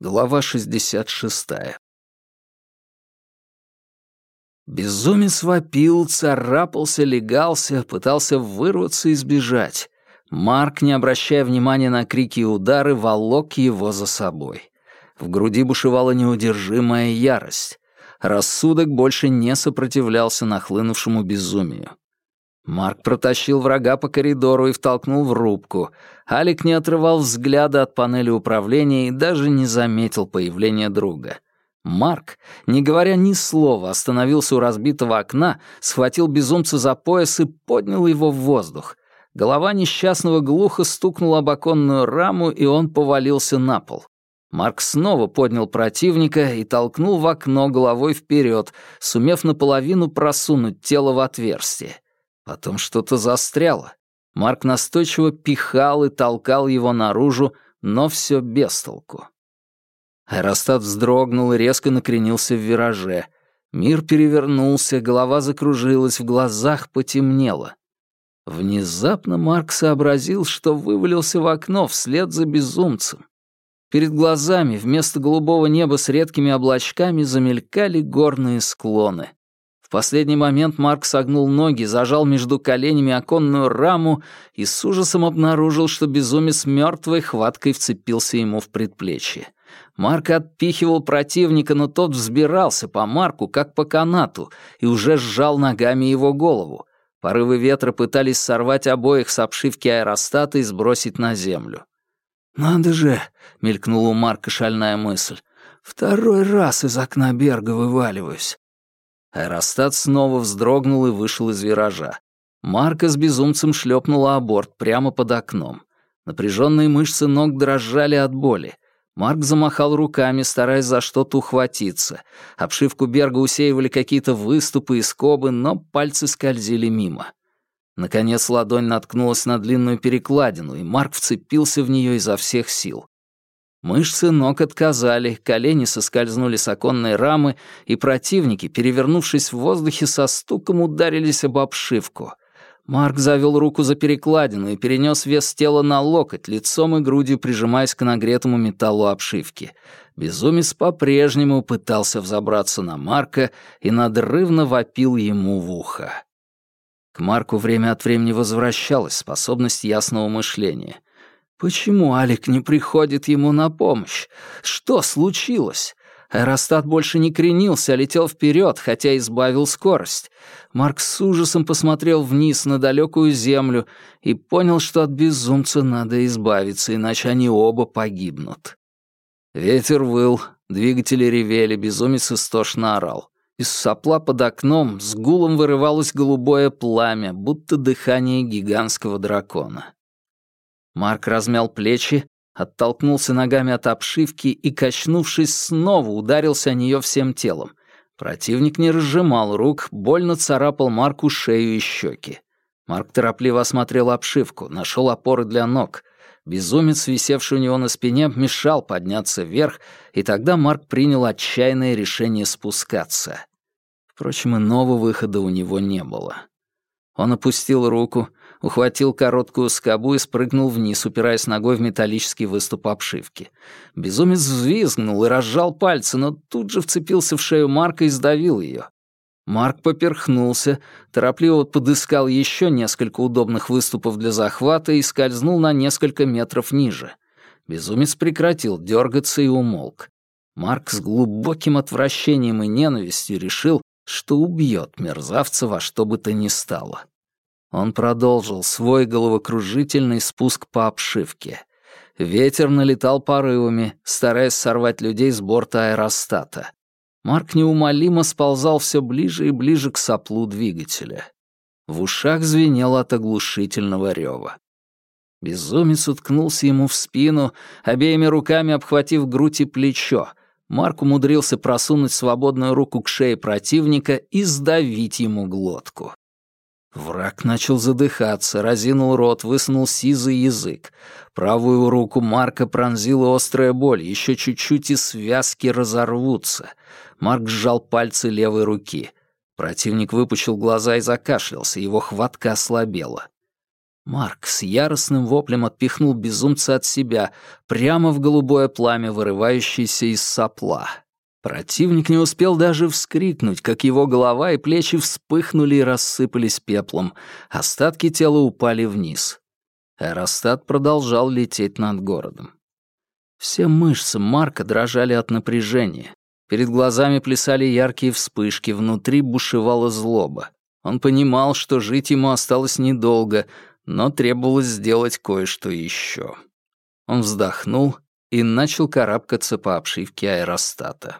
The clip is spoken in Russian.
Глава 66. Безумец вопил, царапался, легался, пытался вырваться и сбежать. Марк, не обращая внимания на крики и удары, волок его за собой. В груди бушевала неудержимая ярость. Рассудок больше не сопротивлялся нахлынувшему безумию. Марк протащил врага по коридору и втолкнул в рубку. Алик не отрывал взгляда от панели управления и даже не заметил появления друга. Марк, не говоря ни слова, остановился у разбитого окна, схватил безумца за пояс и поднял его в воздух. Голова несчастного глухо стукнула об оконную раму, и он повалился на пол. Марк снова поднял противника и толкнул в окно головой вперед, сумев наполовину просунуть тело в отверстие. Потом что-то застряло. Марк настойчиво пихал и толкал его наружу, но все без толку. Аэростат вздрогнул и резко накренился в вираже. Мир перевернулся, голова закружилась, в глазах потемнело. Внезапно Марк сообразил, что вывалился в окно вслед за безумцем. Перед глазами вместо голубого неба с редкими облачками замелькали горные склоны. В последний момент Марк согнул ноги, зажал между коленями оконную раму и с ужасом обнаружил, что безумец мертвой хваткой вцепился ему в предплечье. Марк отпихивал противника, но тот взбирался по Марку, как по канату, и уже сжал ногами его голову. Порывы ветра пытались сорвать обоих с обшивки аэростата и сбросить на землю. «Надо же!» — мелькнула у Марка шальная мысль. «Второй раз из окна Берга вываливаюсь. Аэростат снова вздрогнул и вышел из виража. Марка с безумцем шлепнула о борт прямо под окном. Напряженные мышцы ног дрожали от боли. Марк замахал руками, стараясь за что-то ухватиться. Обшивку Берга усеивали какие-то выступы и скобы, но пальцы скользили мимо. Наконец ладонь наткнулась на длинную перекладину, и Марк вцепился в нее изо всех сил. Мышцы ног отказали, колени соскользнули с оконной рамы, и противники, перевернувшись в воздухе, со стуком ударились об обшивку. Марк завел руку за перекладину и перенес вес тела на локоть, лицом и грудью прижимаясь к нагретому металлу обшивки. Безумец по-прежнему пытался взобраться на Марка и надрывно вопил ему в ухо. К Марку время от времени возвращалась способность ясного мышления — Почему Алик не приходит ему на помощь? Что случилось? Аэростат больше не кренился, а летел вперед, хотя избавил скорость. Марк с ужасом посмотрел вниз на далекую землю и понял, что от безумца надо избавиться, иначе они оба погибнут. Ветер выл, двигатели ревели, безумец истошно орал. Из сопла под окном с гулом вырывалось голубое пламя, будто дыхание гигантского дракона. Марк размял плечи, оттолкнулся ногами от обшивки и, качнувшись, снова ударился о нее всем телом. Противник не разжимал рук, больно царапал Марку шею и щеки. Марк торопливо осмотрел обшивку, нашел опоры для ног. Безумец, висевший у него на спине, мешал подняться вверх, и тогда Марк принял отчаянное решение спускаться. Впрочем, иного выхода у него не было. Он опустил руку, ухватил короткую скобу и спрыгнул вниз, упираясь ногой в металлический выступ обшивки. Безумец взвизгнул и разжал пальцы, но тут же вцепился в шею Марка и сдавил ее. Марк поперхнулся, торопливо подыскал еще несколько удобных выступов для захвата и скользнул на несколько метров ниже. Безумец прекратил дергаться и умолк. Марк с глубоким отвращением и ненавистью решил, что убьет мерзавца во что бы то ни стало. Он продолжил свой головокружительный спуск по обшивке. Ветер налетал порывами, стараясь сорвать людей с борта аэростата. Марк неумолимо сползал все ближе и ближе к соплу двигателя. В ушах звенело от оглушительного рева. Безумец уткнулся ему в спину, обеими руками обхватив грудь и плечо. Марк умудрился просунуть свободную руку к шее противника и сдавить ему глотку. Враг начал задыхаться, разинул рот, высунул сизый язык. Правую руку Марка пронзила острая боль, еще чуть-чуть и связки разорвутся. Марк сжал пальцы левой руки. Противник выпучил глаза и закашлялся, его хватка ослабела. Марк с яростным воплем отпихнул безумца от себя, прямо в голубое пламя, вырывающееся из сопла. Противник не успел даже вскрикнуть, как его голова и плечи вспыхнули и рассыпались пеплом. Остатки тела упали вниз. Аэростат продолжал лететь над городом. Все мышцы Марка дрожали от напряжения. Перед глазами плясали яркие вспышки, внутри бушевала злоба. Он понимал, что жить ему осталось недолго, но требовалось сделать кое-что еще. Он вздохнул и начал карабкаться по обшивке аэростата.